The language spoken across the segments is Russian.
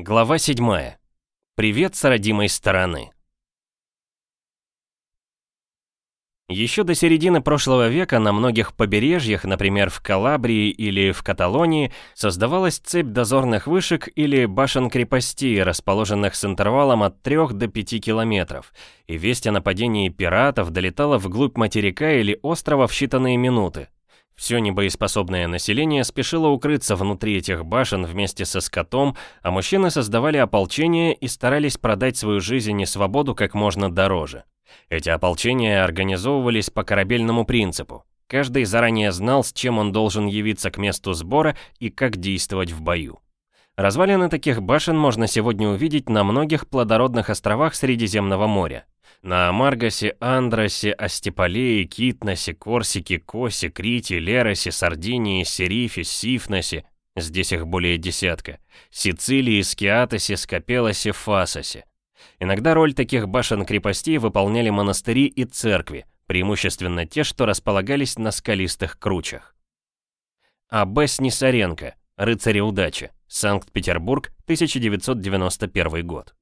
Глава 7. Привет с родимой стороны. Еще до середины прошлого века на многих побережьях, например, в Калабрии или в Каталонии, создавалась цепь дозорных вышек или башен-крепостей, расположенных с интервалом от 3 до 5 километров, и весть о нападении пиратов долетала вглубь материка или острова в считанные минуты. Все небоеспособное население спешило укрыться внутри этих башен вместе со скотом, а мужчины создавали ополчение и старались продать свою жизнь и свободу как можно дороже. Эти ополчения организовывались по корабельному принципу. Каждый заранее знал, с чем он должен явиться к месту сбора и как действовать в бою. Развалины таких башен можно сегодня увидеть на многих плодородных островах Средиземного моря. На Амаргасе, Андросе, Астеполее, Китносе, Корсике, Косе, Крите, Леросе, Сардинии, Серифе, Сифносе, здесь их более десятка, Сицилии, Скиатосе, Скопелосе, Фасосе. Иногда роль таких башен-крепостей выполняли монастыри и церкви, преимущественно те, что располагались на скалистых кручах. А.Б. Снисаренко, «Рыцари удачи», Санкт-Петербург, 1991 год.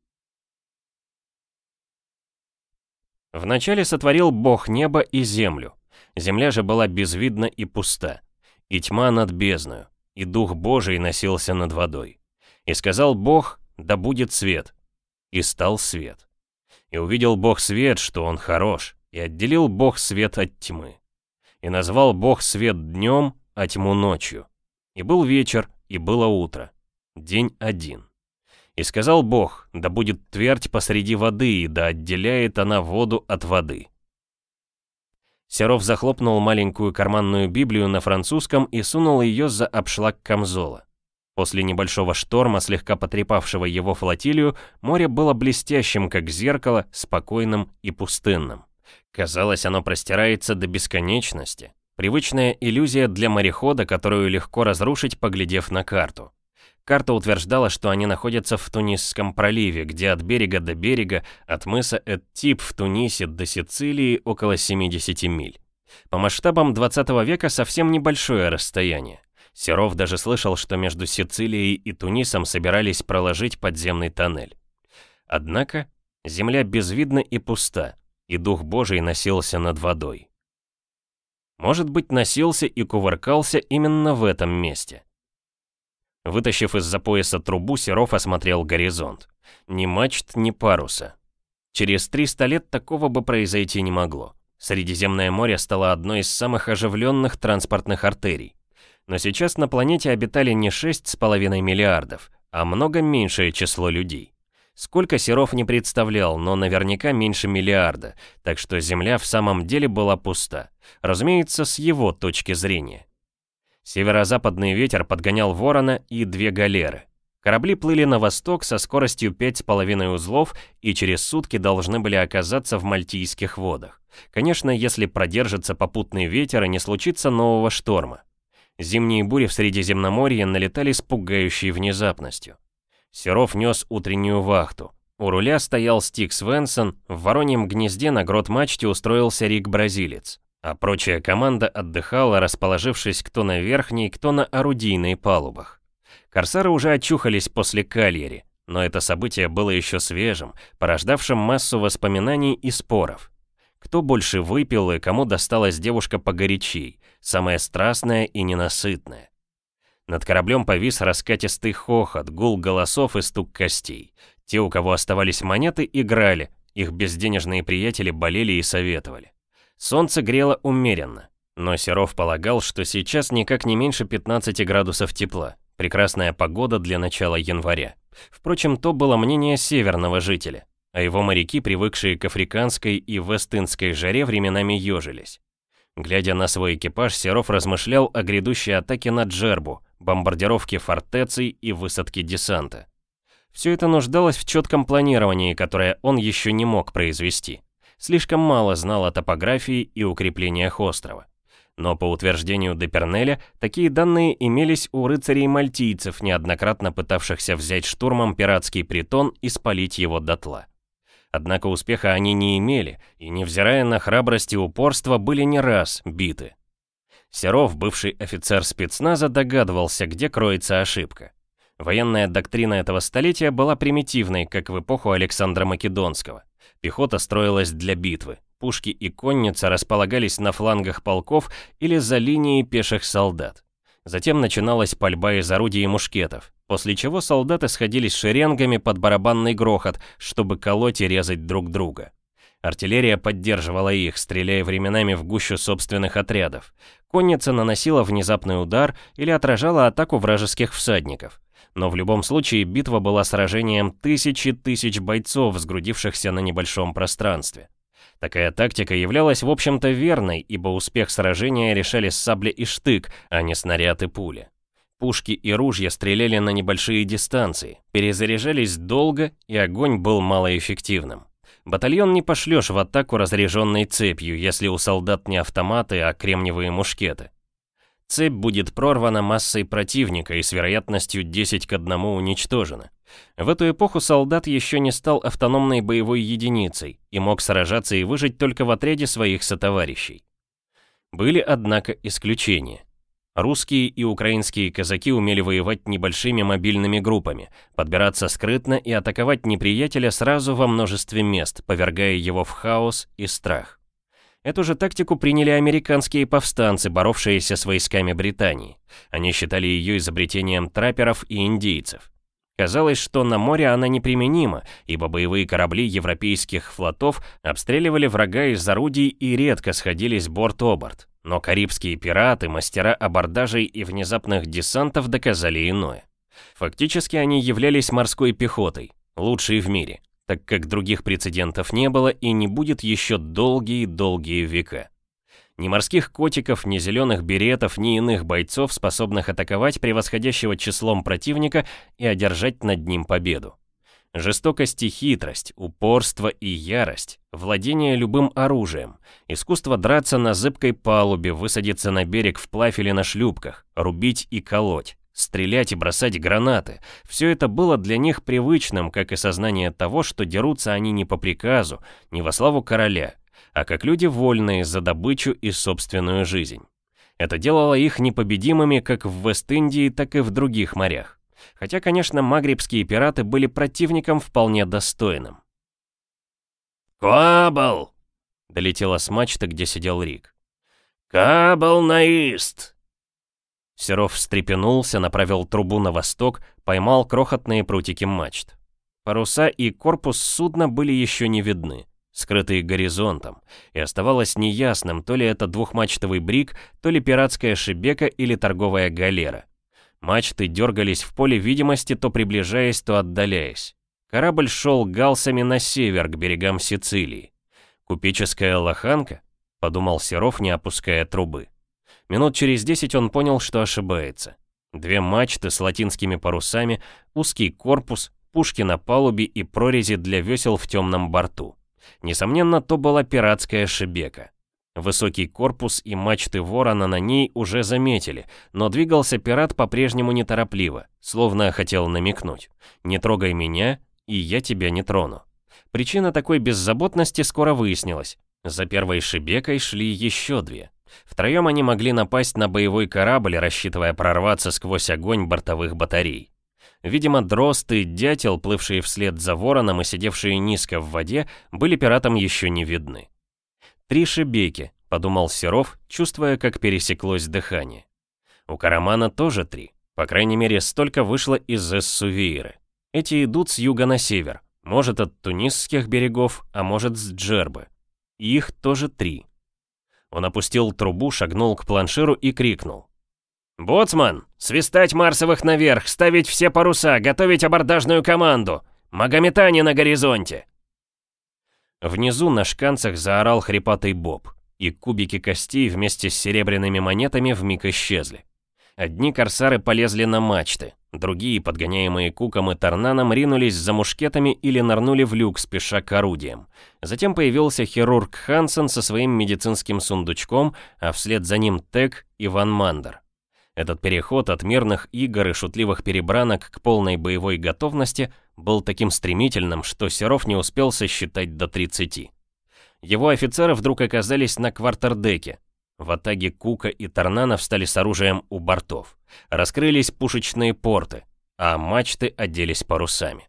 Вначале сотворил Бог небо и землю. Земля же была безвидна и пуста, и тьма над бездною, и Дух Божий носился над водой. И сказал Бог, да будет свет, и стал свет. И увидел Бог свет, что он хорош, и отделил Бог свет от тьмы. И назвал Бог свет днем, а тьму ночью. И был вечер, и было утро. День один. И сказал Бог, да будет твердь посреди воды, и да отделяет она воду от воды. Серов захлопнул маленькую карманную Библию на французском и сунул ее за обшлаг камзола. После небольшого шторма, слегка потрепавшего его флотилию, море было блестящим, как зеркало, спокойным и пустынным. Казалось, оно простирается до бесконечности. Привычная иллюзия для морехода, которую легко разрушить, поглядев на карту. Карта утверждала, что они находятся в Тунисском проливе, где от берега до берега, от мыса Эттип в Тунисе до Сицилии около 70 миль. По масштабам 20 века совсем небольшое расстояние. Серов даже слышал, что между Сицилией и Тунисом собирались проложить подземный тоннель. Однако земля безвидна и пуста, и Дух Божий носился над водой. Может быть, носился и кувыркался именно в этом месте. Вытащив из-за пояса трубу, Серов осмотрел горизонт. Ни мачт, ни паруса. Через 300 лет такого бы произойти не могло. Средиземное море стало одной из самых оживленных транспортных артерий. Но сейчас на планете обитали не 6,5 миллиардов, а много меньшее число людей. Сколько Серов не представлял, но наверняка меньше миллиарда, так что Земля в самом деле была пуста. Разумеется, с его точки зрения. Северо-западный ветер подгонял ворона и две галеры. Корабли плыли на восток со скоростью 5,5 узлов и через сутки должны были оказаться в Мальтийских водах. Конечно, если продержится попутный ветер и не случится нового шторма. Зимние бури в Средиземноморье налетали с пугающей внезапностью. Серов нес утреннюю вахту. У руля стоял Стик Свенсон, в вороньем гнезде на грот-мачте устроился Рик-бразилец, а прочая команда отдыхала, расположившись кто на верхней, кто на орудийной палубах. Корсары уже очухались после кальери, но это событие было еще свежим, порождавшим массу воспоминаний и споров. Кто больше выпил и кому досталась девушка погорячей, самая страстная и ненасытная. Над кораблем повис раскатистый хохот, гул голосов и стук костей. Те, у кого оставались монеты, играли, их безденежные приятели болели и советовали. Солнце грело умеренно, но Серов полагал, что сейчас никак не меньше 15 градусов тепла. Прекрасная погода для начала января. Впрочем, то было мнение северного жителя, а его моряки, привыкшие к африканской и вестынской жаре, временами ежились. Глядя на свой экипаж, Серов размышлял о грядущей атаке на Джербу, бомбардировке фортеций и высадке десанта. Все это нуждалось в четком планировании, которое он еще не мог произвести. Слишком мало знал о топографии и укреплениях острова. Но по утверждению Депернеля, такие данные имелись у рыцарей-мальтийцев, неоднократно пытавшихся взять штурмом пиратский притон и спалить его дотла. Однако успеха они не имели, и, невзирая на храбрость и упорство, были не раз биты. Серов, бывший офицер спецназа, догадывался, где кроется ошибка. Военная доктрина этого столетия была примитивной, как в эпоху Александра Македонского. Пехота строилась для битвы. Пушки и конница располагались на флангах полков или за линией пеших солдат. Затем начиналась пальба из орудий и мушкетов, после чего солдаты сходились шеренгами под барабанный грохот, чтобы колоть и резать друг друга. Артиллерия поддерживала их, стреляя временами в гущу собственных отрядов. Конница наносила внезапный удар или отражала атаку вражеских всадников. Но в любом случае битва была сражением тысячи тысяч бойцов, сгрудившихся на небольшом пространстве. Такая тактика являлась в общем-то верной, ибо успех сражения решали сабли и штык, а не снаряд и пули. Пушки и ружья стреляли на небольшие дистанции, перезаряжались долго, и огонь был малоэффективным. Батальон не пошлешь в атаку разряженной цепью, если у солдат не автоматы, а кремниевые мушкеты. Цепь будет прорвана массой противника и с вероятностью 10 к 1 уничтожена. В эту эпоху солдат еще не стал автономной боевой единицей и мог сражаться и выжить только в отряде своих сотоварищей. Были, однако, исключения. Русские и украинские казаки умели воевать небольшими мобильными группами, подбираться скрытно и атаковать неприятеля сразу во множестве мест, повергая его в хаос и страх. Эту же тактику приняли американские повстанцы, боровшиеся с войсками Британии. Они считали ее изобретением трапперов и индейцев. Казалось, что на море она неприменима, ибо боевые корабли европейских флотов обстреливали врага из орудий и редко сходились борт-оборт. Но карибские пираты, мастера абордажей и внезапных десантов доказали иное. Фактически они являлись морской пехотой, лучшей в мире так как других прецедентов не было и не будет еще долгие-долгие века. Ни морских котиков, ни зеленых беретов, ни иных бойцов, способных атаковать превосходящего числом противника и одержать над ним победу. Жестокость и хитрость, упорство и ярость, владение любым оружием, искусство драться на зыбкой палубе, высадиться на берег вплавь или на шлюпках, рубить и колоть, Стрелять и бросать гранаты – все это было для них привычным, как и сознание того, что дерутся они не по приказу, не во славу короля, а как люди вольные за добычу и собственную жизнь. Это делало их непобедимыми как в Вест-Индии, так и в других морях. Хотя, конечно, магрибские пираты были противником вполне достойным. «Кабал!» — долетела с мачты, где сидел Рик. «Кабал на ист!» Серов встрепенулся, направил трубу на восток, поймал крохотные прутики мачт. Паруса и корпус судна были еще не видны, скрытые горизонтом, и оставалось неясным, то ли это двухмачтовый брик, то ли пиратская шибека или торговая галера. Мачты дергались в поле видимости, то приближаясь, то отдаляясь. Корабль шел галсами на север, к берегам Сицилии. «Купеческая лоханка?» — подумал Серов, не опуская трубы. Минут через десять он понял, что ошибается. Две мачты с латинскими парусами, узкий корпус, пушки на палубе и прорези для весел в темном борту. Несомненно, то была пиратская шибека. Высокий корпус и мачты ворона на ней уже заметили, но двигался пират по-прежнему неторопливо, словно хотел намекнуть. «Не трогай меня, и я тебя не трону». Причина такой беззаботности скоро выяснилась. За первой шибекой шли еще две. Втроем они могли напасть на боевой корабль, рассчитывая прорваться сквозь огонь бортовых батарей. Видимо, дрозд и дятел, плывшие вслед за вороном и сидевшие низко в воде, были пиратам еще не видны. «Три шибеки», — подумал Серов, чувствуя, как пересеклось дыхание. У Карамана тоже три. По крайней мере, столько вышло из Эссувейры. Эти идут с юга на север, может от тунисских берегов, а может с Джербы. Их тоже три. Он опустил трубу, шагнул к планширу и крикнул. «Боцман! Свистать Марсовых наверх! Ставить все паруса! Готовить абордажную команду! Магометане на горизонте!» Внизу на шканцах заорал хрипатый боб, и кубики костей вместе с серебряными монетами вмиг исчезли. Одни корсары полезли на мачты, другие, подгоняемые Куком и Торнаном, ринулись за мушкетами или нырнули в люк, спеша к орудиям. Затем появился хирург Хансен со своим медицинским сундучком, а вслед за ним Тек и Ван Мандер. Этот переход от мирных игр и шутливых перебранок к полной боевой готовности был таким стремительным, что Серов не успел сосчитать до 30. Его офицеры вдруг оказались на квартердеке, в атаге Кука и Торнана встали с оружием у бортов. Раскрылись пушечные порты. а мачты оделись парусами.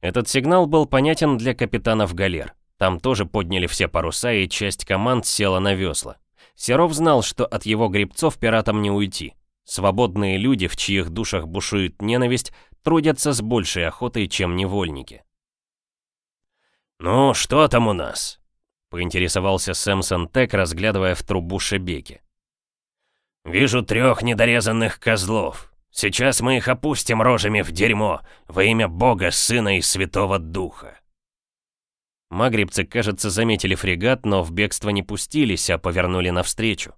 Этот сигнал был понятен для капитанов галер. Там тоже подняли все паруса, и часть команд села на весла. Серов знал, что от его грибцов пиратам не уйти. Свободные люди, в чьих душах бушует ненависть, трудятся с большей охотой, чем невольники. «Ну, что там у нас?» — поинтересовался Сэмсон Тек, разглядывая в трубу Шебеки. «Вижу трех недорезанных козлов. Сейчас мы их опустим рожами в дерьмо во имя Бога, Сына и Святого Духа». Магрибцы, кажется, заметили фрегат, но в бегство не пустились, а повернули навстречу.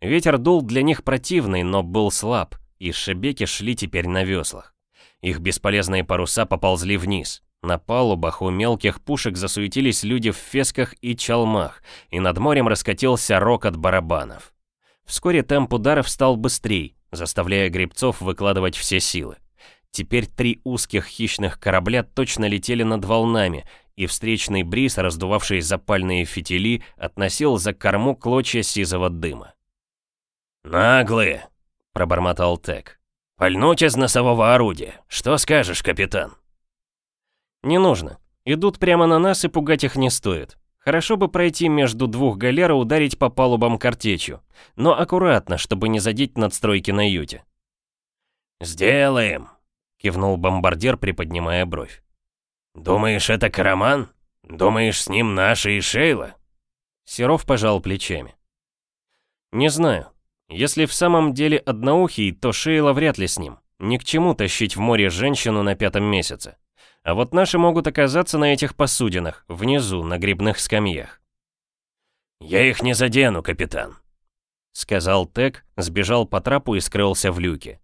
Ветер дул для них противный, но был слаб, и шебеки шли теперь на веслах. Их бесполезные паруса поползли вниз. На палубах у мелких пушек засуетились люди в фесках и чалмах, и над морем раскатился рок от барабанов. Вскоре темп ударов стал быстрей, заставляя гребцов выкладывать все силы. Теперь три узких хищных корабля точно летели над волнами, и встречный бриз, раздувавший запальные фитили, относил за корму клочья сизого дыма. «Наглые!» — пробормотал Тек. «Пальнуть из носового орудия. Что скажешь, капитан?» «Не нужно. Идут прямо на нас, и пугать их не стоит. Хорошо бы пройти между двух галер и ударить по палубам картечью, но аккуратно, чтобы не задеть надстройки на юте». «Сделаем!» — кивнул бомбардир, приподнимая бровь. «Думаешь, это Караман? Думаешь, с ним наша и Шейла?» Серов пожал плечами. «Не знаю. Если в самом деле одноухий, то Шейла вряд ли с ним. Ни к чему тащить в море женщину на пятом месяце. А вот наши могут оказаться на этих посудинах, внизу, на грибных скамьях. «Я их не задену, капитан», — сказал Тек, сбежал по трапу и скрылся в люке.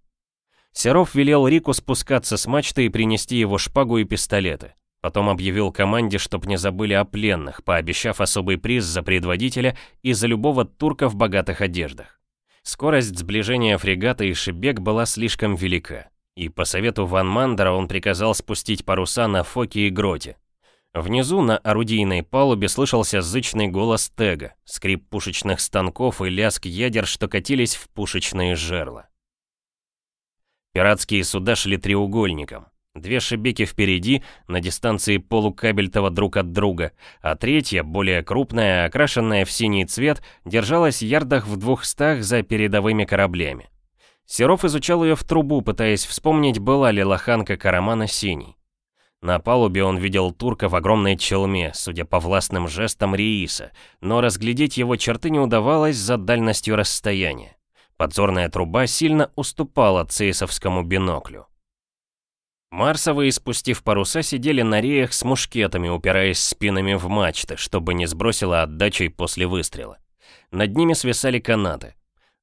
Серов велел Рику спускаться с мачты и принести его шпагу и пистолеты. Потом объявил команде, чтоб не забыли о пленных, пообещав особый приз за предводителя и за любого турка в богатых одеждах. Скорость сближения фрегата и Шибек была слишком велика и по совету Ван Мандера он приказал спустить паруса на Фоке и Гроте. Внизу на орудийной палубе слышался зычный голос Тега, скрип пушечных станков и лязг ядер, что катились в пушечные жерла. Пиратские суда шли треугольником. Две шибеки впереди, на дистанции полукабельтова друг от друга, а третья, более крупная, окрашенная в синий цвет, держалась ярдах в двухстах за передовыми кораблями. Серов изучал ее в трубу, пытаясь вспомнить, была ли лоханка Карамана синей. На палубе он видел турка в огромной челме, судя по властным жестам Рииса, но разглядеть его черты не удавалось за дальностью расстояния. Подзорная труба сильно уступала цейсовскому биноклю. Марсовые, спустив паруса, сидели на реях с мушкетами, упираясь спинами в мачты, чтобы не сбросило отдачей после выстрела. Над ними свисали канаты.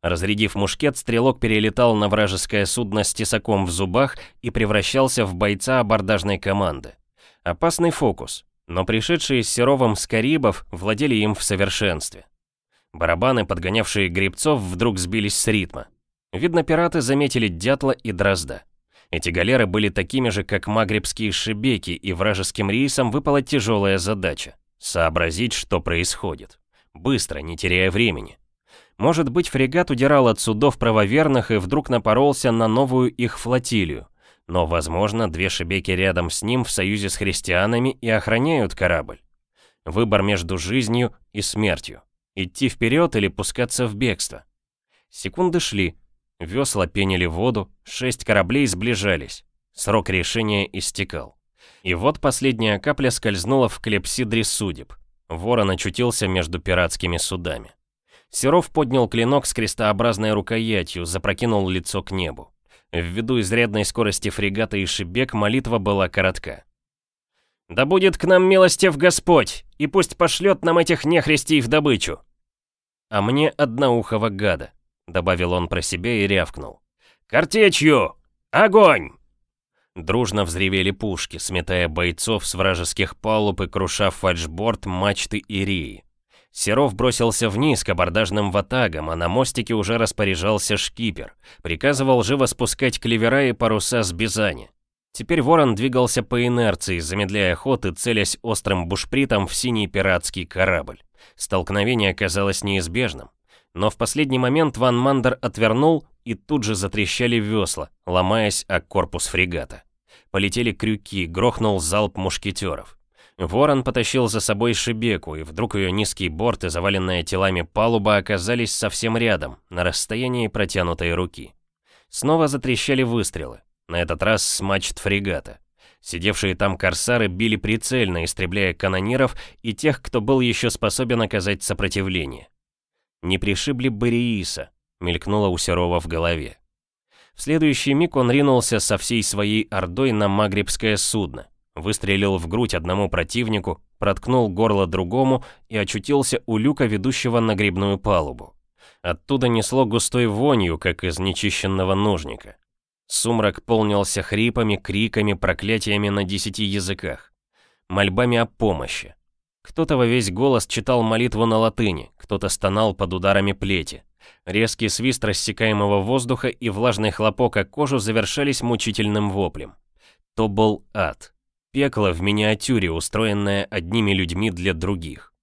Разрядив мушкет, стрелок перелетал на вражеское судно с тесаком в зубах и превращался в бойца абордажной команды. Опасный фокус, но пришедшие с Серовым с Карибов владели им в совершенстве. Барабаны, подгонявшие грибцов, вдруг сбились с ритма. Видно, пираты заметили дятла и дрозда. Эти галеры были такими же, как магрибские шибеки, и вражеским рейсам выпала тяжелая задача — сообразить, что происходит. Быстро, не теряя времени. Может быть, фрегат удирал от судов правоверных и вдруг напоролся на новую их флотилию. Но, возможно, две шебеки рядом с ним в союзе с христианами и охраняют корабль. Выбор между жизнью и смертью. Идти вперед или пускаться в бегство. Секунды шли. Весла пенили воду, шесть кораблей сближались. Срок решения истекал. И вот последняя капля скользнула в клепсидре судеб. Ворон очутился между пиратскими судами. Серов поднял клинок с крестообразной рукоятью, запрокинул лицо к небу. Ввиду изрядной скорости фрегата и шибек молитва была коротка. «Да будет к нам милостив Господь, и пусть пошлет нам этих нехристей в добычу!» «А мне одноухого гада», — добавил он про себя и рявкнул. «Картечью! Огонь!» Дружно взревели пушки, сметая бойцов с вражеских палуб и круша фальшборд, мачты и реи. Серов бросился вниз к абордажным ватагам, а на мостике уже распоряжался шкипер. Приказывал живо спускать клевера и паруса с Бизани. Теперь ворон двигался по инерции, замедляя ход и целясь острым бушпритом в синий пиратский корабль. Столкновение казалось неизбежным. Но в последний момент Ван Мандер отвернул, и тут же затрещали весла, ломаясь о корпус фрегата. Полетели крюки, грохнул залп мушкетеров. Ворон потащил за собой Шибеку, и вдруг ее низкий борт и заваленная телами палуба оказались совсем рядом, на расстоянии протянутой руки. Снова затрещали выстрелы, на этот раз с мачт фрегата. Сидевшие там корсары били прицельно, истребляя канониров и тех, кто был еще способен оказать сопротивление. Не пришибли Борииса, мелькнуло у Серова в голове. В следующий миг он ринулся со всей своей ордой на магрибское судно, выстрелил в грудь одному противнику, проткнул горло другому и очутился у люка, ведущего на грибную палубу. Оттуда несло густой вонью, как из нечищенного ножника. Сумрак полнился хрипами, криками, проклятиями на десяти языках. Мольбами о помощи. Кто-то во весь голос читал молитву на латыни, кто-то стонал под ударами плети. Резкий свист рассекаемого воздуха и влажный хлопок о кожу завершались мучительным воплем. То был ад. Пекло в миниатюре, устроенное одними людьми для других.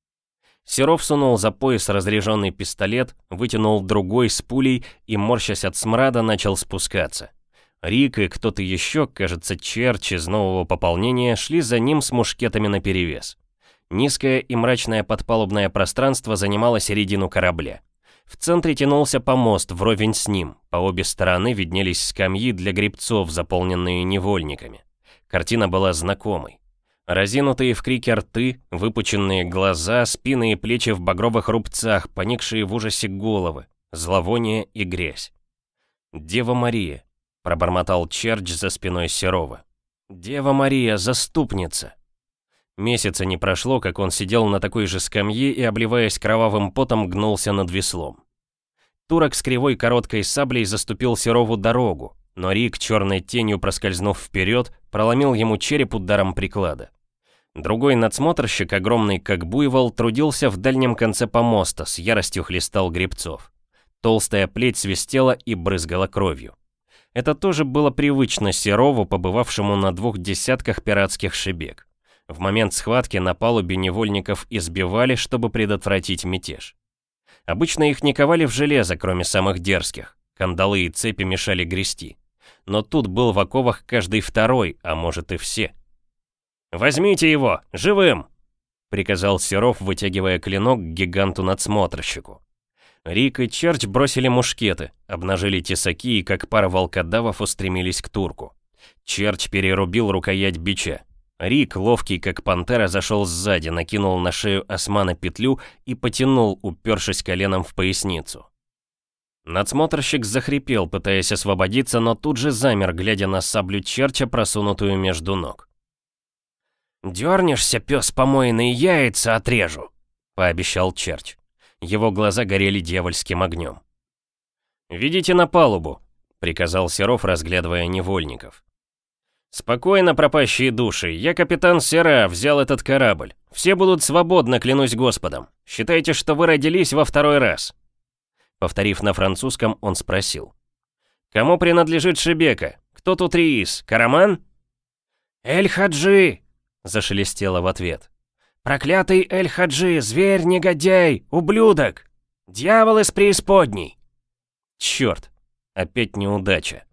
Серов сунул за пояс разряженный пистолет, вытянул другой с пулей и, морщась от смрада, начал спускаться. Рик и кто-то еще, кажется, Черч из нового пополнения, шли за ним с мушкетами наперевес. Низкое и мрачное подпалубное пространство занимало середину корабля. В центре тянулся помост вровень с ним, по обе стороны виднелись скамьи для грибцов, заполненные невольниками. Картина была знакомой. Разинутые в крике рты, выпученные глаза, спины и плечи в багровых рубцах, поникшие в ужасе головы, зловоние и грязь. «Дева Мария», — пробормотал Черч за спиной Серова. «Дева Мария, заступница!» Месяца не прошло, как он сидел на такой же скамье и, обливаясь кровавым потом, гнулся над веслом. Турок с кривой короткой саблей заступил Серову дорогу, но Рик, черной тенью проскользнув вперед, проломил ему череп ударом приклада. Другой надсмотрщик, огромный как буйвол, трудился в дальнем конце помоста, с яростью хлестал гребцов. Толстая плеть свистела и брызгала кровью. Это тоже было привычно Серову, побывавшему на двух десятках пиратских шибек. В момент схватки на палубе невольников избивали, чтобы предотвратить мятеж. Обычно их не ковали в железо, кроме самых дерзких. Кандалы и цепи мешали грести. Но тут был в оковах каждый второй, а может и все. «Возьмите его! Живым!» — приказал Серов, вытягивая клинок к гиганту-надсмотрщику. Рик и Черч бросили мушкеты, обнажили тесаки и как пара волкодавов устремились к турку. Черч перерубил рукоять бича. Рик, ловкий как пантера, зашел сзади, накинул на шею османа петлю и потянул, упершись коленом в поясницу. Надсмотрщик захрипел, пытаясь освободиться, но тут же замер, глядя на саблю черча, просунутую между ног. «Дернешься, пес помойный, яйца отрежу», — пообещал черч. Его глаза горели дьявольским огнем. «Ведите на палубу», — приказал Серов, разглядывая невольников. «Спокойно, пропащие души, я капитан Сера, взял этот корабль. Все будут свободны, клянусь Господом. Считайте, что вы родились во второй раз». Повторив на французском, он спросил. «Кому принадлежит Шибека? Кто тут Риис? Караман?» «Эль-Хаджи!» — зашелестело в ответ. «Проклятый Эль-Хаджи, зверь-негодяй, ублюдок! Дьявол из преисподней!» «Черт! Опять неудача!»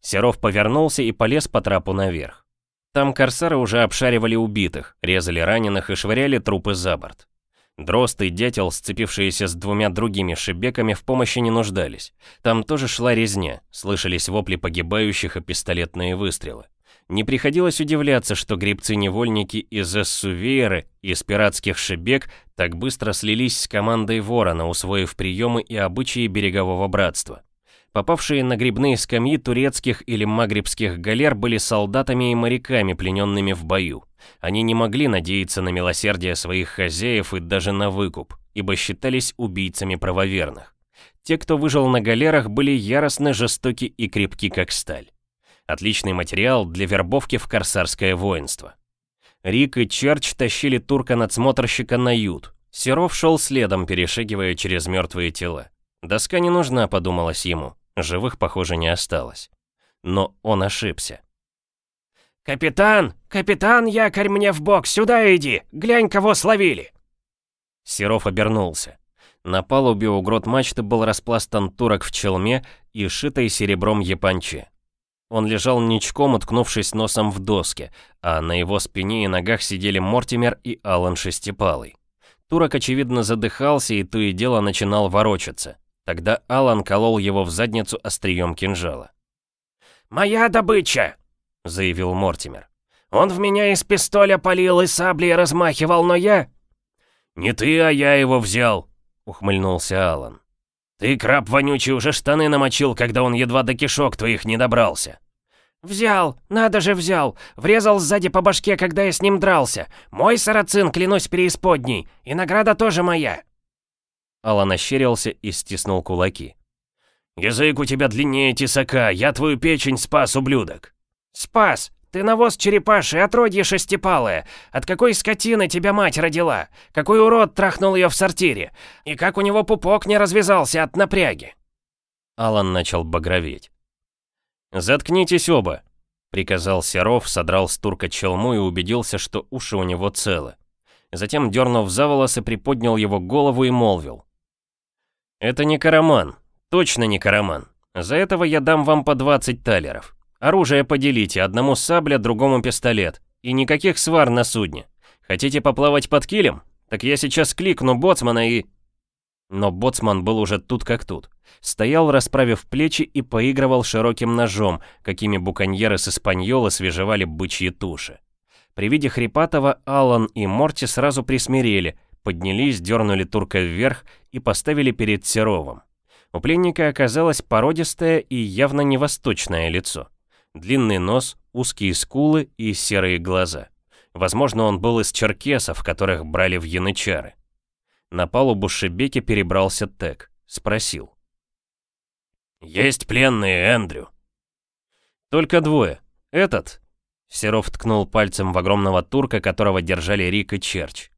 Серов повернулся и полез по трапу наверх. Там корсары уже обшаривали убитых, резали раненых и швыряли трупы за борт. Дрозд и дятел, сцепившиеся с двумя другими шибеками, в помощи не нуждались. Там тоже шла резня, слышались вопли погибающих и пистолетные выстрелы. Не приходилось удивляться, что грибцы-невольники из Эссувейры из пиратских шибек так быстро слились с командой Ворона, усвоив приемы и обычаи берегового братства. Попавшие на грибные скамьи турецких или магрибских галер были солдатами и моряками, плененными в бою. Они не могли надеяться на милосердие своих хозяев и даже на выкуп, ибо считались убийцами правоверных. Те, кто выжил на галерах, были яростно жестоки и крепки, как сталь. Отличный материал для вербовки в корсарское воинство. Рик и Черч тащили турка-надсмотрщика на ют. Серов шел следом, перешагивая через мертвые тела. Доска не нужна, подумалось ему. Живых, похоже, не осталось. Но он ошибся. «Капитан! Капитан, якорь мне в бок! Сюда иди! Глянь, кого словили!» Серов обернулся. На палубе у грот мачты был распластан турок в челме и шитой серебром японче. Он лежал ничком, уткнувшись носом в доски, а на его спине и ногах сидели Мортимер и Алан Шестипалый. Турок, очевидно, задыхался и то и дело начинал ворочаться. Тогда Алан колол его в задницу острием кинжала. «Моя добыча!» — заявил Мортимер. «Он в меня из пистоля полил и саблей размахивал, но я...» «Не ты, а я его взял!» — ухмыльнулся Алан. «Ты, краб вонючий, уже штаны намочил, когда он едва до кишок твоих не добрался!» «Взял! Надо же взял! Врезал сзади по башке, когда я с ним дрался! Мой сарацин, клянусь преисподней! И награда тоже моя!» Алан ощерился и стиснул кулаки. «Язык у тебя длиннее тесака, я твою печень спас, ублюдок!» «Спас! Ты навоз черепаши, отродье шестипалое! От какой скотины тебя мать родила? Какой урод трахнул ее в сортире? И как у него пупок не развязался от напряги?» Алан начал багроветь. «Заткнитесь оба!» — приказал Серов, содрал с турка челму и убедился, что уши у него целы. Затем, дернув за волосы, приподнял его голову и молвил. «Это не караман. Точно не караман. За этого я дам вам по 20 талеров. Оружие поделите, одному сабля, другому пистолет. И никаких свар на судне. Хотите поплавать под килем? Так я сейчас кликну боцмана и...» Но боцман был уже тут как тут. Стоял, расправив плечи и поигрывал широким ножом, какими буконьеры с Испаньола свежевали бычьи туши. При виде Хрипатова Алан и Морти сразу присмирели, поднялись, дернули турка вверх и поставили перед Серовым. У пленника оказалось породистое и явно не восточное лицо. Длинный нос, узкие скулы и серые глаза. Возможно, он был из черкесов, которых брали в янычары. На палубу Шебеки перебрался Тек. Спросил. «Есть пленные, Эндрю?» «Только двое. Этот...» Серов ткнул пальцем в огромного турка, которого держали Рик и Черч.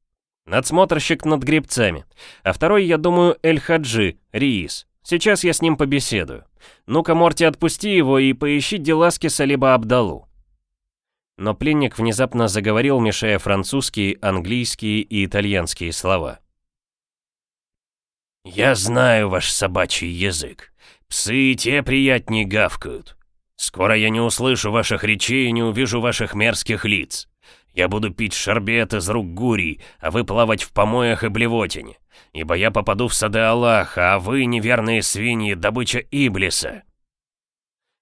«Надсмотрщик над гребцами. А второй, я думаю, Эль-Хаджи, Риис. Сейчас я с ним побеседую. Ну-ка, Морти, отпусти его и поищи Деласкиса либо Абдалу». Но пленник внезапно заговорил, мешая французские, английские и итальянские слова. «Я знаю ваш собачий язык. Псы и те приятнее гавкают. Скоро я не услышу ваших речей и не увижу ваших мерзких лиц. Я буду пить шарбет из рук гурий, а вы плавать в помоях и блевотине. Ибо я попаду в сады Аллаха, а вы, неверные свиньи, добыча Иблиса».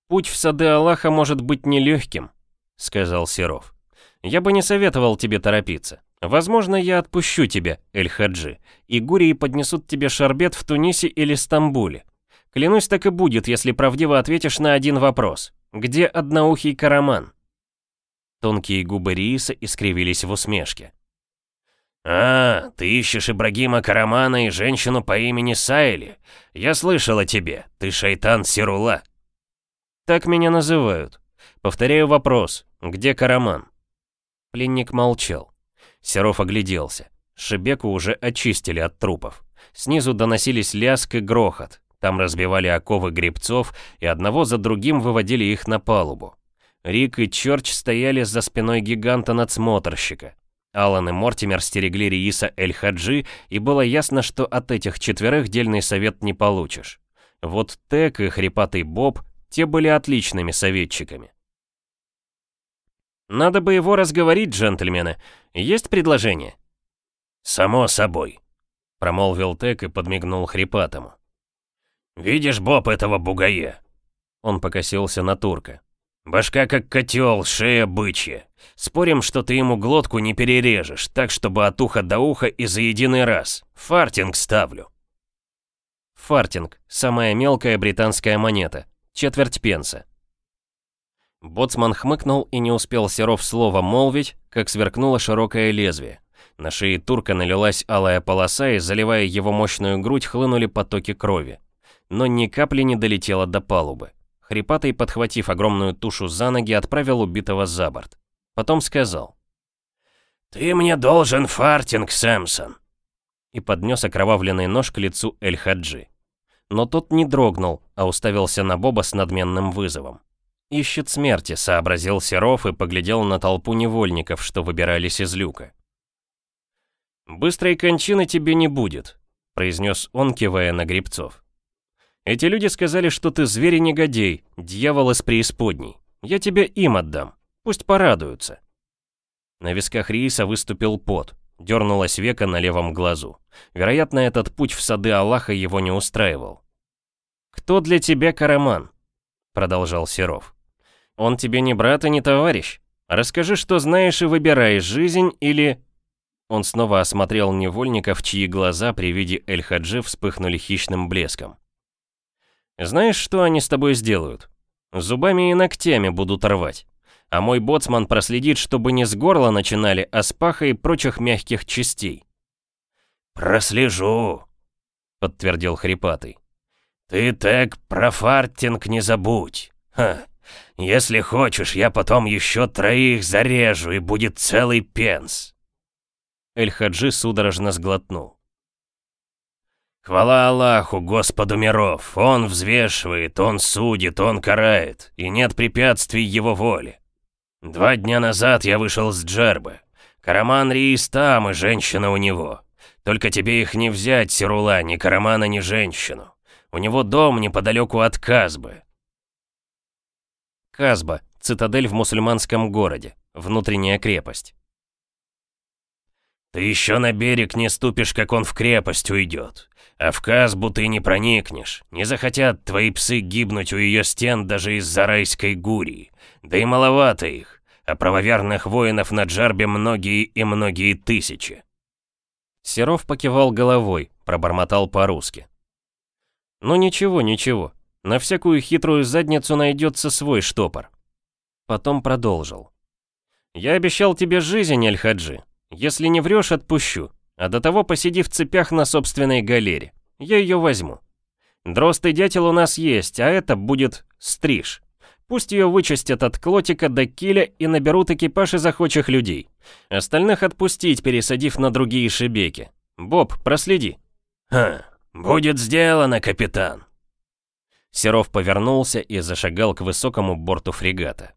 «Путь в сады Аллаха может быть нелегким», — сказал Серов. «Я бы не советовал тебе торопиться. Возможно, я отпущу тебя, Эль-Хаджи, и гурии поднесут тебе шарбет в Тунисе или Стамбуле. Клянусь, так и будет, если правдиво ответишь на один вопрос. Где одноухий караман?» Тонкие губы Рииса искривились в усмешке. «А, ты ищешь Ибрагима Карамана и женщину по имени Сайли. Я слышал о тебе, ты шайтан Сирула». «Так меня называют. Повторяю вопрос, где Караман?» Пленник молчал. Серов огляделся. Шебеку уже очистили от трупов. Снизу доносились ляск и грохот. Там разбивали оковы гребцов и одного за другим выводили их на палубу. Рик и Чорч стояли за спиной гиганта-надсмотрщика. Алан и Мортимер стерегли Рииса Эль-Хаджи, и было ясно, что от этих четверых дельный совет не получишь. Вот Тек и Хрипатый Боб, те были отличными советчиками. Надо бы его разговорить, джентльмены. Есть предложение? Само собой, промолвил Тек и подмигнул хрипатому. Видишь, Боб, этого бугая? Он покосился на турка. Башка как котел, шея бычья. Спорим, что ты ему глотку не перережешь, так, чтобы от уха до уха и за единый раз. Фартинг ставлю. Фартинг – самая мелкая британская монета. Четверть пенса. Боцман хмыкнул и не успел Серов слово молвить, как сверкнуло широкое лезвие. На шее турка налилась алая полоса, и, заливая его мощную грудь, хлынули потоки крови. Но ни капли не долетело до палубы. Хрипатый, подхватив огромную тушу за ноги, отправил убитого за борт. Потом сказал. «Ты мне должен фартинг, Сэмсон!» И поднес окровавленный нож к лицу Эль-Хаджи. Но тот не дрогнул, а уставился на Боба с надменным вызовом. «Ищет смерти», — сообразил Серов и поглядел на толпу невольников, что выбирались из люка. «Быстрой кончины тебе не будет», произнес он, кивая на грибцов. «Эти люди сказали, что ты зверь и негодей, дьявол из преисподней. Я тебе им отдам, пусть порадуются». На висках Рииса выступил пот, дернулась века на левом глазу. Вероятно, этот путь в сады Аллаха его не устраивал. «Кто для тебя Караман?» — продолжал Серов. «Он тебе не брат и не товарищ. Расскажи, что знаешь и выбирай, жизнь или...» Он снова осмотрел невольников, чьи глаза при виде Эль-Хаджи вспыхнули хищным блеском. «Знаешь, что они с тобой сделают? Зубами и ногтями будут рвать. А мой боцман проследит, чтобы не с горла начинали, а с паха и прочих мягких частей». «Прослежу», — подтвердил хрипатый. «Ты так про фартинг не забудь. Ха, если хочешь, я потом еще троих зарежу, и будет целый пенс». Эль-Хаджи судорожно сглотнул. «Хвала Аллаху, Господу миров! Он взвешивает, Он судит, Он карает, и нет препятствий Его воле. Два дня назад я вышел с Джербы. Караман Риис там, и женщина у него. Только тебе их не взять, Сирула, ни Карамана, ни женщину. У него дом неподалеку от Казбы. Казба, цитадель в мусульманском городе, внутренняя крепость. Ты еще на берег не ступишь, как он в крепость уйдет. А в Казбу ты не проникнешь. Не захотят твои псы гибнуть у ее стен даже из-за райской гурии. Да и маловато их. А правоверных воинов на Джарбе многие и многие тысячи. Серов покивал головой, пробормотал по-русски. «Ну ничего, ничего. На всякую хитрую задницу найдется свой штопор. Потом продолжил. Я обещал тебе жизнь, Эль-Хаджи. Если не врешь, отпущу. А до того посиди в цепях на собственной галере. Я ее возьму. Дрозд и дятел у нас есть, а это будет стриж. Пусть ее вычистят от Клотика до Киля и наберут экипаж из охочих людей. Остальных отпустить, пересадив на другие шибеки. Боб, проследи. Ха, будет сделано, капитан. Серов повернулся и зашагал к высокому борту фрегата.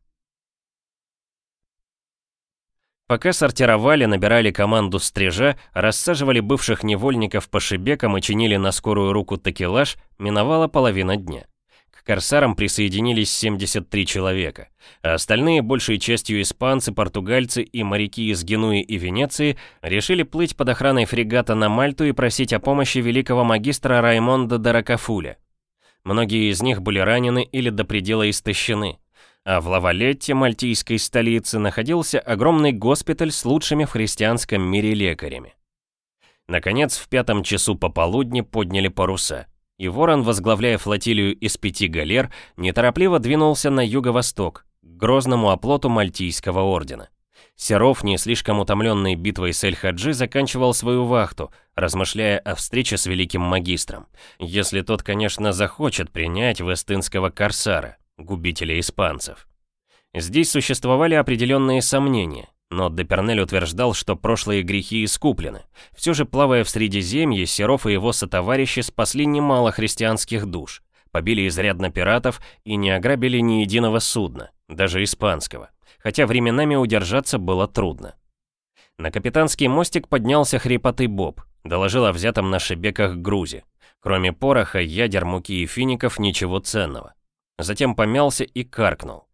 Пока сортировали, набирали команду стрижа, рассаживали бывших невольников по шибекам и чинили на скорую руку такелаж, миновала половина дня. К корсарам присоединились 73 человека, а остальные, большей частью испанцы, португальцы и моряки из Генуи и Венеции, решили плыть под охраной фрегата на Мальту и просить о помощи великого магистра Раймонда Даракафуля. Многие из них были ранены или до предела истощены. А в Лавалетте, мальтийской столице, находился огромный госпиталь с лучшими в христианском мире лекарями. Наконец, в пятом часу пополудни подняли паруса, и Ворон, возглавляя флотилию из пяти галер, неторопливо двинулся на юго-восток, к грозному оплоту Мальтийского ордена. Серов, не слишком утомленный битвой с Эль-Хаджи, заканчивал свою вахту, размышляя о встрече с великим магистром. Если тот, конечно, захочет принять вестынского корсара, губителя испанцев. Здесь существовали определенные сомнения, но Депернель утверждал, что прошлые грехи искуплены. Все же, плавая в Средиземье, Серов и его сотоварищи спасли немало христианских душ, побили изрядно пиратов и не ограбили ни единого судна, даже испанского хотя временами удержаться было трудно. На капитанский мостик поднялся хрипотый Боб, доложил о взятом на шебеках грузе. Кроме пороха, ядер, муки и фиников ничего ценного. Затем помялся и каркнул.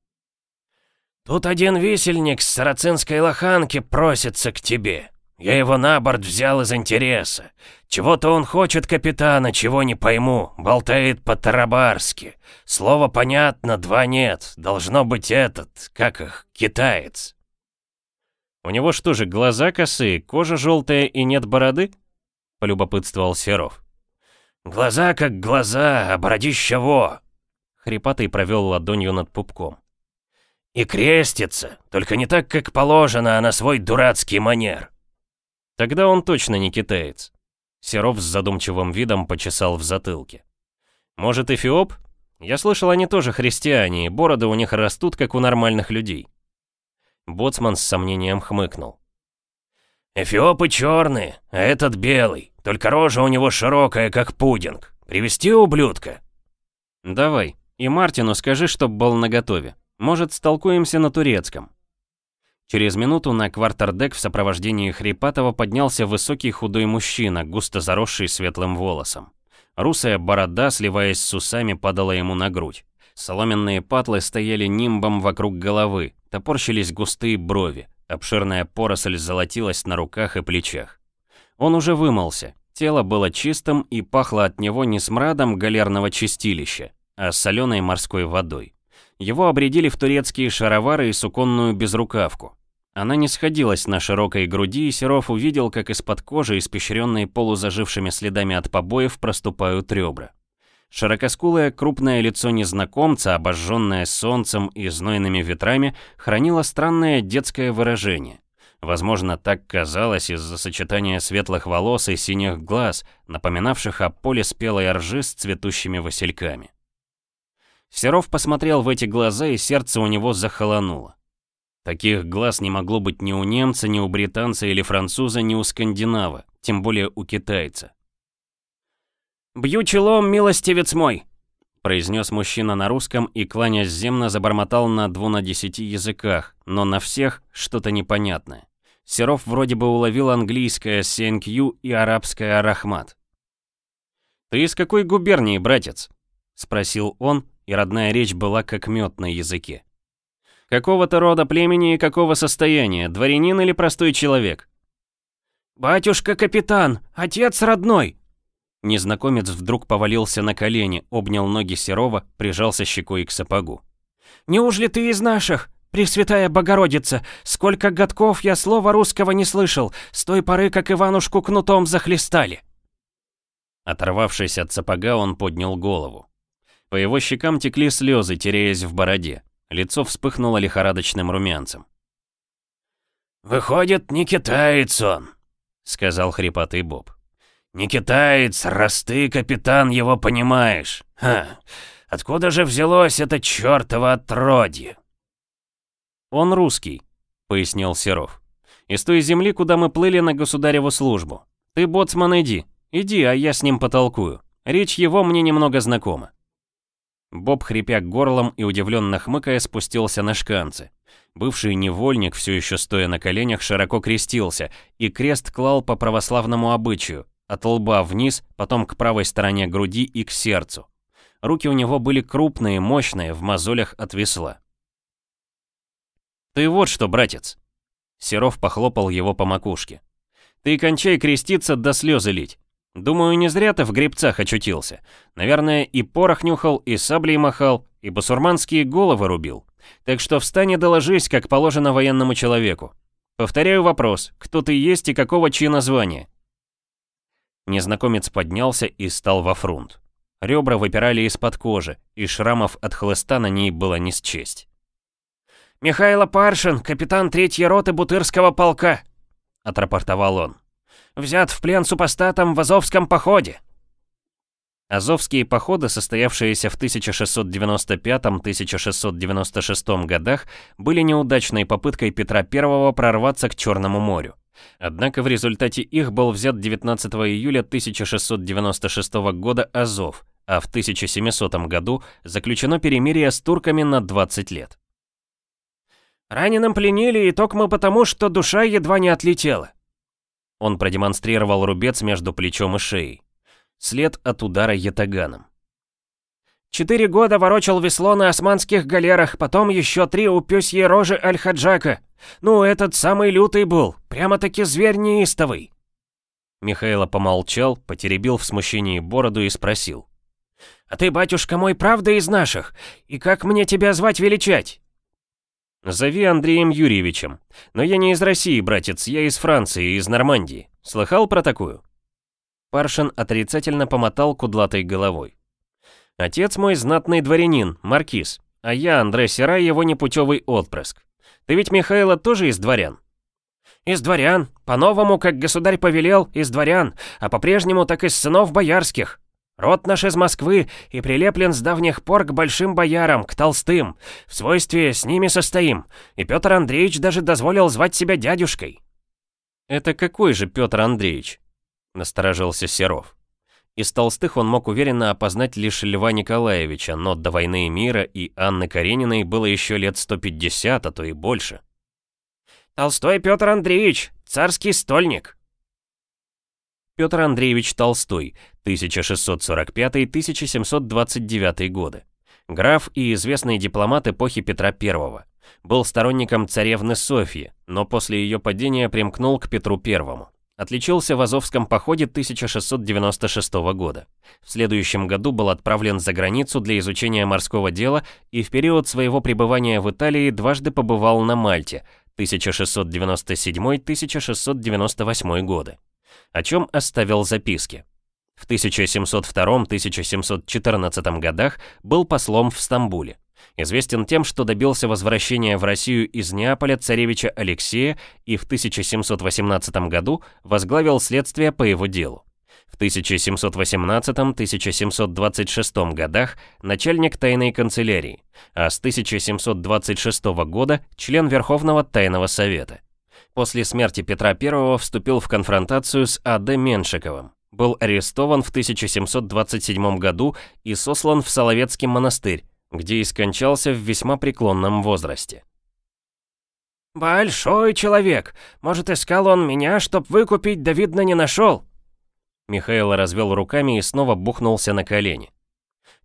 «Тут один висельник с сарацинской лоханки просится к тебе. Я его на борт взял из интереса. Чего-то он хочет капитана, чего не пойму. Болтает по-тарабарски. Слово понятно, два нет. Должно быть этот, как их, китаец. У него что же, глаза косые, кожа желтая и нет бороды? Полюбопытствовал Серов. Глаза как глаза, а бородища во. Хрипатый провел ладонью над пупком. И крестится, только не так, как положено, а на свой дурацкий манер. Тогда он точно не китаец. Серов с задумчивым видом почесал в затылке. Может, эфиоп? Я слышал, они тоже христиане, и бороды у них растут, как у нормальных людей. Боцман с сомнением хмыкнул. «Эфиопы черные, а этот белый, только рожа у него широкая, как пудинг. Привезти ублюдка?» «Давай, и Мартину скажи, чтоб был наготове. Может, столкуемся на турецком». Через минуту на квартердек в сопровождении Хрипатова поднялся высокий худой мужчина, густо заросший светлым волосом. Русая борода, сливаясь с усами, падала ему на грудь. Соломенные патлы стояли нимбом вокруг головы, топорщились густые брови, обширная поросль золотилась на руках и плечах. Он уже вымылся, тело было чистым и пахло от него не смрадом галерного чистилища, а соленой морской водой. Его обредили в турецкие шаровары и суконную безрукавку. Она не сходилась на широкой груди, и Серов увидел, как из-под кожи, испещренной полузажившими следами от побоев, проступают ребра. Широкоскулое крупное лицо незнакомца, обожженное солнцем и знойными ветрами, хранило странное детское выражение. Возможно, так казалось из-за сочетания светлых волос и синих глаз, напоминавших о поле спелой ржи с цветущими васильками. Серов посмотрел в эти глаза, и сердце у него захолонуло. Таких глаз не могло быть ни у немца, ни у британца или француза, ни у скандинава, тем более у китайца. «Бью челом, милостивец мой!» произнес мужчина на русском и, кланясь земно, забормотал на дву на десяти языках, но на всех что-то непонятное. Серов вроде бы уловил английское «сенкью» и арабское «рахмат». «Ты из какой губернии, братец?» — спросил он, и родная речь была как мед на языке. Какого-то рода племени и какого состояния, дворянин или простой человек? «Батюшка-капитан, отец родной!» Незнакомец вдруг повалился на колени, обнял ноги Серова, прижался щекой к сапогу. «Неужели ты из наших? Пресвятая Богородица, сколько годков я слова русского не слышал, с той поры, как Иванушку кнутом захлестали!» Оторвавшись от сапога, он поднял голову. По его щекам текли слезы, теряясь в бороде. Лицо вспыхнуло лихорадочным румянцем. «Выходит, не китаец он», — сказал хрипотый Боб. «Не китаец, раз ты, капитан, его понимаешь. Ха, откуда же взялось это чёртово отродье?» «Он русский», — пояснил Серов. «Из той земли, куда мы плыли на государеву службу. Ты, боцман, иди. Иди, а я с ним потолкую. Речь его мне немного знакома». Боб, хрипя горлом и удивленно хмыкая, спустился на шканцы. Бывший невольник, все еще стоя на коленях, широко крестился, и крест клал по православному обычаю, от лба вниз, потом к правой стороне груди и к сердцу. Руки у него были крупные, мощные, в мозолях от весла. «Ты вот что, братец!» Серов похлопал его по макушке. «Ты кончай креститься да слезы лить. Думаю, не зря ты в гребцах очутился. Наверное, и порох нюхал, и саблей махал, и басурманские головы рубил. Так что встань и доложись, как положено военному человеку. Повторяю вопрос, кто ты есть и какого чина звания?» Незнакомец поднялся и стал во фрунт. Ребра выпирали из-под кожи, и шрамов от хлыста на ней было не счесть. «Михайло Паршин, капитан третьей роты Бутырского полка», — отрапортовал он взят в плен супостатом в Азовском походе. Азовские походы, состоявшиеся в 1695-1696 годах, были неудачной попыткой Петра I прорваться к Черному морю. Однако в результате их был взят 19 июля 1696 года Азов, а в 1700 году заключено перемирие с турками на 20 лет. «Раненым пленили, и мы потому, что душа едва не отлетела», он продемонстрировал рубец между плечом и шеей. След от удара ятаганом. Четыре года ворочал весло на османских галерах, потом еще три у пёсьей рожи Аль-Хаджака. Ну, этот самый лютый был, прямо-таки зверь неистовый. Михаила помолчал, потеребил в смущении бороду и спросил. «А ты, батюшка мой, правда из наших? И как мне тебя звать величать?» «Зови Андреем Юрьевичем. Но я не из России, братец, я из Франции, из Нормандии. Слыхал про такую?» Паршин отрицательно помотал кудлатой головой. «Отец мой знатный дворянин, маркиз, а я, Андре Сера, его непутевый отпрыск. Ты ведь, Михаила, тоже из дворян?» «Из дворян. По-новому, как государь повелел, из дворян, а по-прежнему так из сынов боярских. Род наш из Москвы и прилеплен с давних пор к большим боярам, к толстым. В свойстве с ними состоим, и Петр Андреевич даже дозволил звать себя дядюшкой». «Это какой же Петр Андреевич?» — насторожился Серов. Из толстых он мог уверенно опознать лишь Льва Николаевича, но до войны и мира и Анны Карениной было еще лет 150, а то и больше. Толстой Петр Андреевич, царский стольник. Петр Андреевич Толстой, 1645-1729 годы. Граф и известный дипломат эпохи Петра I. Был сторонником царевны Софьи, но после ее падения примкнул к Петру I. Отличился в Азовском походе 1696 года. В следующем году был отправлен за границу для изучения морского дела и в период своего пребывания в Италии дважды побывал на Мальте 1697-1698 годы, о чем оставил записки. В 1702-1714 годах был послом в Стамбуле. Известен тем, что добился возвращения в Россию из Неаполя царевича Алексея и в 1718 году возглавил следствие по его делу. В 1718-1726 годах начальник тайной канцелярии, а с 1726 года член Верховного тайного совета. После смерти Петра I вступил в конфронтацию с А.Д. Меншиковым. Был арестован в 1727 году и сослан в Соловецкий монастырь, где и скончался в весьма преклонном возрасте. «Большой человек! Может, искал он меня, чтоб выкупить, да видно не нашел!» Михаил развел руками и снова бухнулся на колени.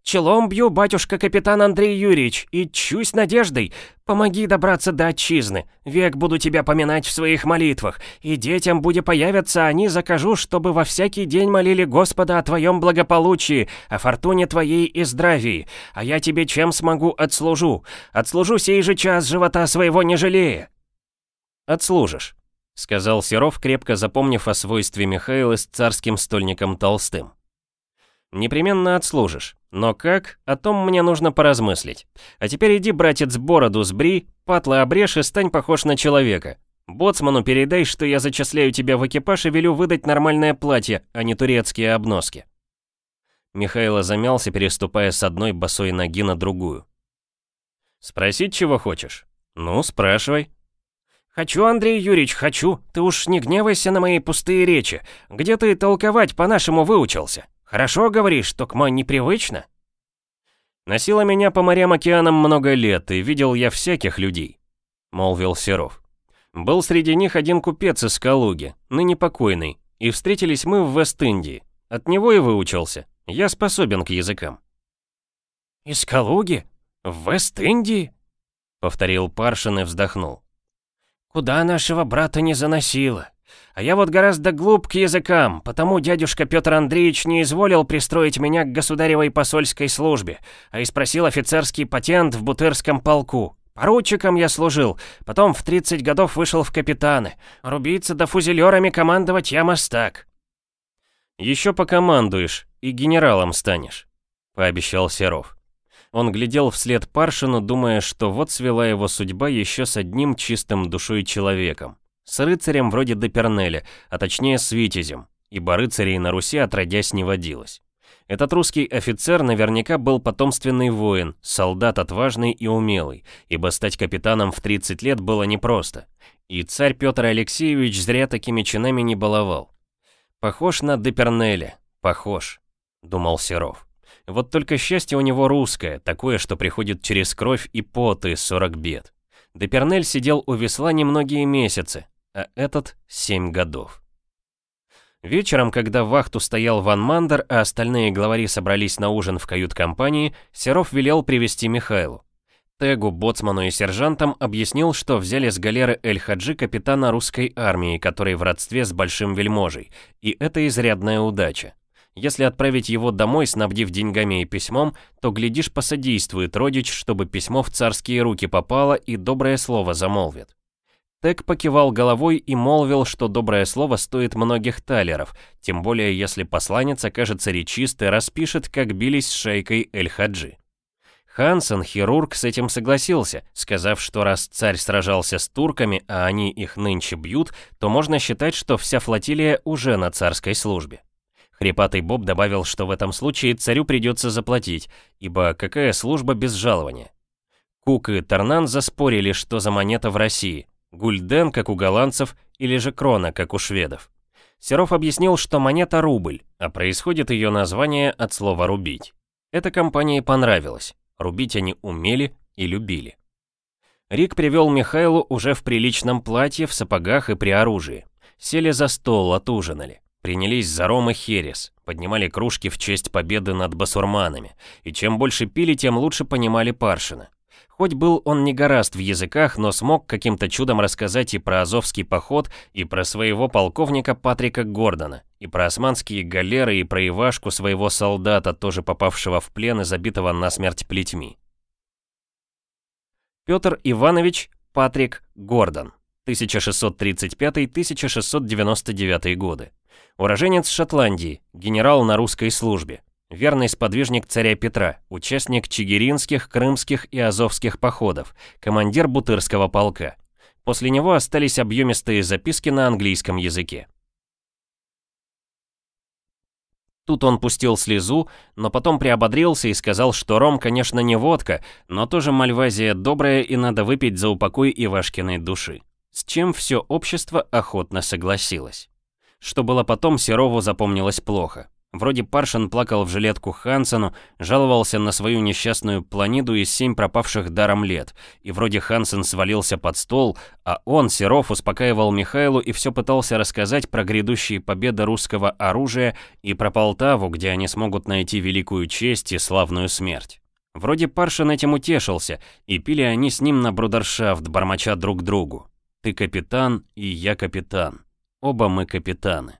Челом бью, батюшка капитан Андрей Юрьевич, и чусь надеждой. Помоги добраться до отчизны. Век буду тебя поминать в своих молитвах. И детям, буде появятся, они закажу, чтобы во всякий день молили Господа о твоем благополучии, о фортуне твоей и здравии. А я тебе чем смогу отслужу. Отслужу сей же час живота своего не жалея. Отслужишь, сказал Серов, крепко запомнив о свойстве Михаила с царским стольником Толстым. Непременно отслужишь. Но как, о том мне нужно поразмыслить. А теперь иди, братец, бороду сбри, патлы обрежь и стань похож на человека. Боцману передай, что я зачисляю тебя в экипаж и велю выдать нормальное платье, а не турецкие обноски. Михаил замялся, переступая с одной босой ноги на другую. «Спросить, чего хочешь? Ну, спрашивай». «Хочу, Андрей Юрьевич, хочу. Ты уж не гневайся на мои пустые речи. Где ты толковать по-нашему выучился?» «Хорошо говоришь, мой непривычно?» «Носила меня по морям-океанам много лет, и видел я всяких людей», — молвил Серов. «Был среди них один купец из Калуги, ныне покойный, и встретились мы в Вест-Индии. От него и выучился. Я способен к языкам». «Из Калуги? В Вест-Индии?» — повторил Паршин и вздохнул. «Куда нашего брата не заносило? А я вот гораздо глуп к языкам, потому дядюшка Петр Андреевич не изволил пристроить меня к государевой посольской службе, а и спросил офицерский патент в Бутырском полку. Поручиком я служил, потом в 30 годов вышел в капитаны. Рубиться да фузелерами командовать я мастак. «Еще покомандуешь и генералом станешь», — пообещал Серов. Он глядел вслед Паршину, думая, что вот свела его судьба еще с одним чистым душой человеком. С рыцарем вроде Депернеля, а точнее с Витязем, ибо рыцарей на Руси отродясь не водилось. Этот русский офицер наверняка был потомственный воин, солдат отважный и умелый, ибо стать капитаном в 30 лет было непросто. И царь Петр Алексеевич зря такими чинами не баловал. «Похож на Депернеля, похож», — думал Серов. Вот только счастье у него русское, такое, что приходит через кровь и пот и 40 бед. Депернель сидел у весла немногие месяцы, а этот — 7 годов. Вечером, когда в вахту стоял Ван Мандер, а остальные главари собрались на ужин в кают-компании, Серов велел привести Михайлу. Тегу, боцману и сержантам объяснил, что взяли с галеры Эль-Хаджи капитана русской армии, который в родстве с Большим Вельможей, и это изрядная удача. Если отправить его домой, снабдив деньгами и письмом, то, глядишь, посодействует родич, чтобы письмо в царские руки попало и доброе слово замолвит. Тек покивал головой и молвил, что доброе слово стоит многих талеров, тем более если посланец окажется речист и распишет, как бились с шейкой Эль-Хаджи. Хансен, хирург, с этим согласился, сказав, что раз царь сражался с турками, а они их нынче бьют, то можно считать, что вся флотилия уже на царской службе. Хрипатый Боб добавил, что в этом случае царю придется заплатить, ибо какая служба без жалования? Кук и Тарнан заспорили, что за монета в России – Гульден, как у голландцев, или же крона, как у шведов. Серов объяснил, что монета рубль, а происходит ее название от слова «рубить». Это компании понравилось, рубить они умели и любили. Рик привел Михайлу уже в приличном платье, в сапогах и при оружии. Сели за стол, отужинали. Принялись за ром и херес, поднимали кружки в честь победы над басурманами. И чем больше пили, тем лучше понимали Паршина. Хоть был он не гораст в языках, но смог каким-то чудом рассказать и про Азовский поход, и про своего полковника Патрика Гордона, и про османские галеры, и про Ивашку своего солдата, тоже попавшего в плен и забитого насмерть плетьми. Петр Иванович Патрик Гордон, 1635-1699 годы. Уроженец Шотландии, генерал на русской службе, верный сподвижник царя Петра, участник чигиринских, крымских и азовских походов, командир Бутырского полка. После него остались объемистые записки на английском языке. Тут он пустил слезу, но потом приободрился и сказал, что ром, конечно, не водка, но тоже мальвазия добрая и надо выпить за упокой Ивашкиной души. С чем все общество охотно согласилось. Что было потом, Серову запомнилось плохо. Вроде Паршин плакал в жилетку Хансену, жаловался на свою несчастную планиду из семь пропавших даром лет, и вроде Хансен свалился под стол, а он, Серов, успокаивал Михайлу и все пытался рассказать про грядущие победы русского оружия и про Полтаву, где они смогут найти великую честь и славную смерть. Вроде Паршин этим утешился, и пили они с ним на брудершафт, бормоча друг другу. «Ты капитан, и я капитан. Оба мы капитаны».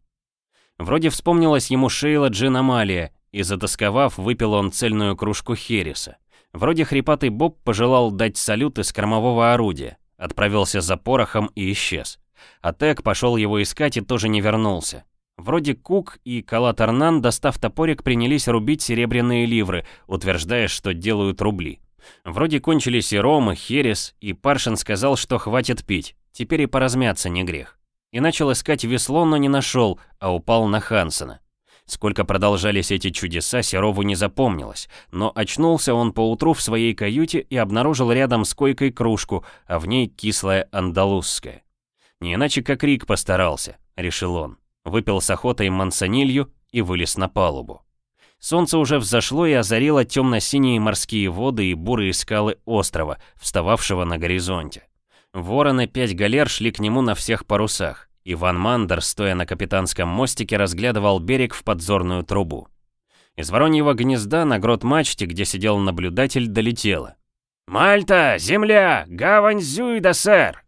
Вроде вспомнилась ему Шейла Джин Амалия, и затасковав, выпил он цельную кружку Хереса. Вроде хрипатый Боб пожелал дать салют из кормового орудия, отправился за порохом и исчез. А Тек пошел его искать и тоже не вернулся. Вроде Кук и Калатарнан, достав топорик, принялись рубить серебряные ливры, утверждая, что делают рубли. Вроде кончились и ром, и херес, и Паршин сказал, что хватит пить, теперь и поразмяться не грех и начал искать весло, но не нашел, а упал на Хансена. Сколько продолжались эти чудеса, Серову не запомнилось, но очнулся он поутру в своей каюте и обнаружил рядом с койкой кружку, а в ней кислая андалузская. Не иначе как Рик постарался, решил он. Выпил с охотой мансонилью и вылез на палубу. Солнце уже взошло и озарило темно-синие морские воды и бурые скалы острова, встававшего на горизонте. Вороны пять галер шли к нему на всех парусах. Иван Мандер, стоя на капитанском мостике, разглядывал берег в подзорную трубу. Из вороньего гнезда на грот мачте, где сидел наблюдатель, долетело. «Мальта! Земля! Гавань Зюида, сэр!»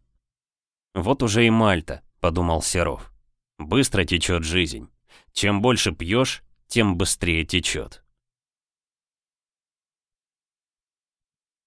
«Вот уже и Мальта», — подумал Серов. «Быстро течет жизнь. Чем больше пьешь, тем быстрее течет».